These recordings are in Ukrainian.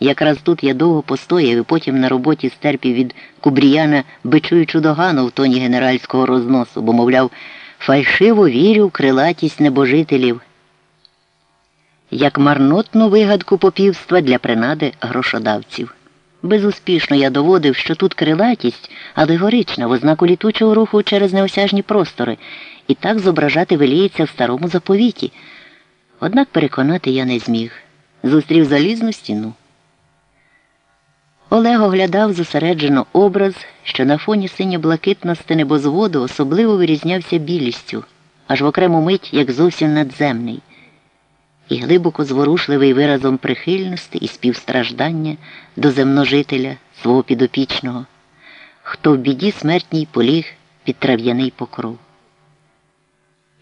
Якраз тут я довго постояв і потім на роботі стерпів від Кубріяна бичуючу догану в тоні генеральського розносу, бо, мовляв, фальшиво вірю в крилатість небожителів, як марнотну вигадку попівства для принади грошодавців. Безуспішно я доводив, що тут крилатість алегорична в ознаку літучого руху через неосяжні простори, і так зображати веліється в старому заповіті. Однак переконати я не зміг. Зустрів залізну стіну. Олег оглядав зосереджено образ, що на фоні синьо-блакитності небозводу особливо вирізнявся білістю, аж в окрему мить як зовсім надземний, і глибоко зворушливий виразом прихильності і співстраждання до земножителя свого підопічного, хто в біді смертній поліг під трав'яний покров.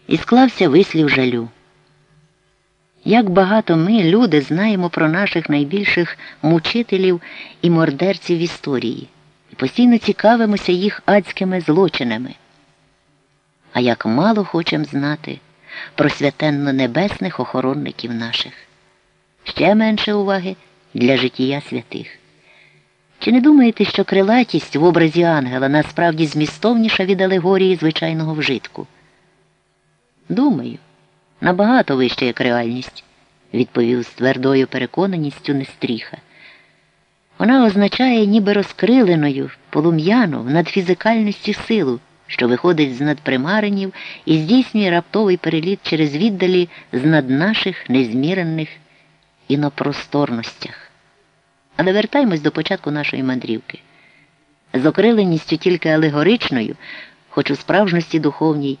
І склався вислів жалю. Як багато ми, люди, знаємо про наших найбільших мучителів і мордерців історії і постійно цікавимося їх адськими злочинами. А як мало хочемо знати про святенно небесних охоронників наших, ще менше уваги для життя святих. Чи не думаєте, що крилатість в образі ангела насправді змістовніша від алегорії звичайного вжитку? Думаю, набагато вища як реальність відповів з твердою переконаністю Нестріха. Вона означає ніби розкриленою, полум'яну в надфізикальності силу, що виходить з надпримаренів і здійснює раптовий переліт через віддалі з над наших незмірених інопросторностях. Але вертаймось до початку нашої мандрівки. З окриленістю тільки алегоричною, хоч у справжності духовній,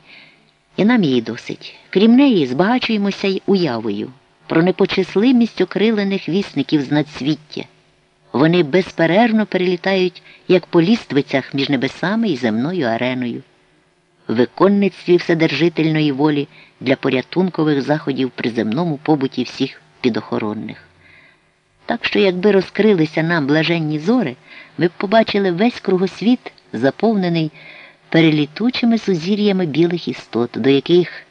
і нам її досить. Крім неї, збагачуємося й уявою про непочислимість окрилених вісників з надсвіття. Вони безперервно перелітають, як по ліствицях між небесами і земною ареною, в виконництві вседержительної волі для порятункових заходів при земному побуті всіх підохоронних. Так що, якби розкрилися нам блаженні зори, ми б побачили весь кругосвіт, заповнений перелітучими сузір'ями білих істот, до яких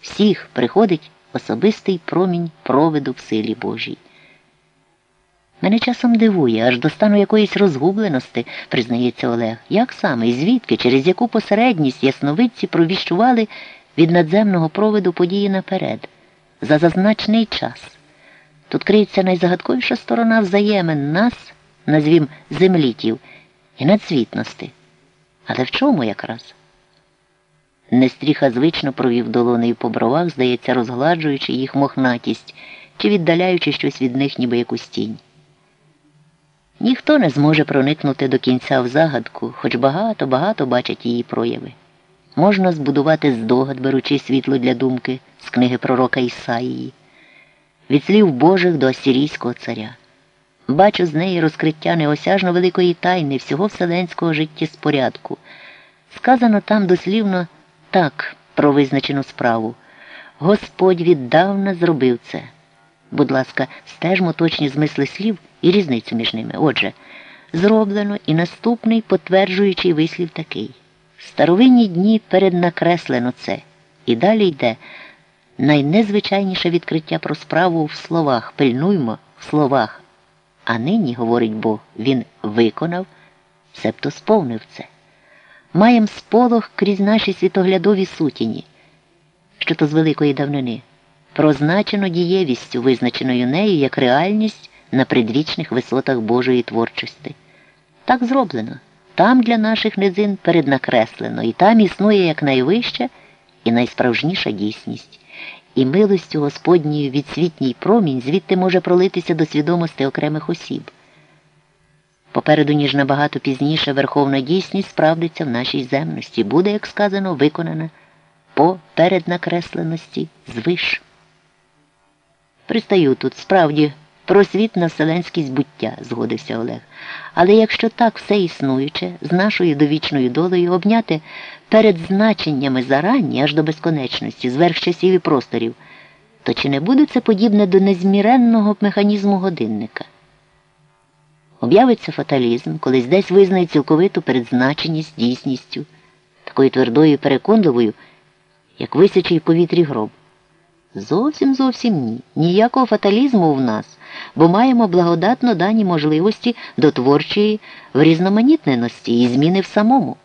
всіх приходить особистий промінь провиду в силі Божій. Мене часом дивує, аж до стану якоїсь розгубленості, признається Олег, як саме і звідки, через яку посередність ясновидці провіщували від надземного провиду події наперед, за зазначений час. Тут криється найзагадковіша сторона взаємин нас, назвім землітів, і надсвітності. Але в чому якраз? Нестріха звично провів долонею по бровах, здається, розгладжуючи їх мохнатість чи віддаляючи щось від них, ніби якусь тінь. Ніхто не зможе проникнути до кінця в загадку, хоч багато-багато бачать її прояви. Можна збудувати здогад, беручи світло для думки з книги пророка Ісаїї, від слів Божих до Асірійського царя. Бачу з неї розкриття неосяжно великої тайни всього вселенського життєспорядку. Сказано там дослівно так про визначену справу. Господь віддавна зробив це. Будь ласка, стежмо точні змисли слів і різницю між ними. Отже, зроблено і наступний потверджуючий вислів такий. Старовинні дні переднакреслено це. І далі йде найнезвичайніше відкриття про справу в словах. Пильнуймо в словах. А нині, говорить Бог, він виконав, себто сповнив це маєм сполох крізь наші світоглядові сутіні, що то з великої давнини, прозначено дієвістю, визначеною нею як реальність на предвічних висотах Божої творчості. Так зроблено. Там для наших низин переднакреслено, і там існує як найвища і найсправжніша дійсність. І милостю Господньою відсвітній промінь звідти може пролитися до свідомості окремих осіб. Попереду, ніж набагато пізніше, верховна дійсність справдиться в нашій земності, буде, як сказано, виконана по переднакресленості звиш. Пристаю тут, справді, просвіт на вселенськість буття, згодився Олег. Але якщо так все існуюче, з нашою довічною долею обняти перед значеннями зарані аж до безконечності, зверх часів і просторів, то чи не буде це подібне до незміренного механізму годинника? Об'явиться фаталізм, колись десь визнає цілковиту передзначеність дійсністю, такою твердою і переконливою, як висячий повітрі гроб. Зовсім зовсім ні. Ніякого фаталізму в нас, бо маємо благодатно дані можливості до творчої врізноманітненості і зміни в самому.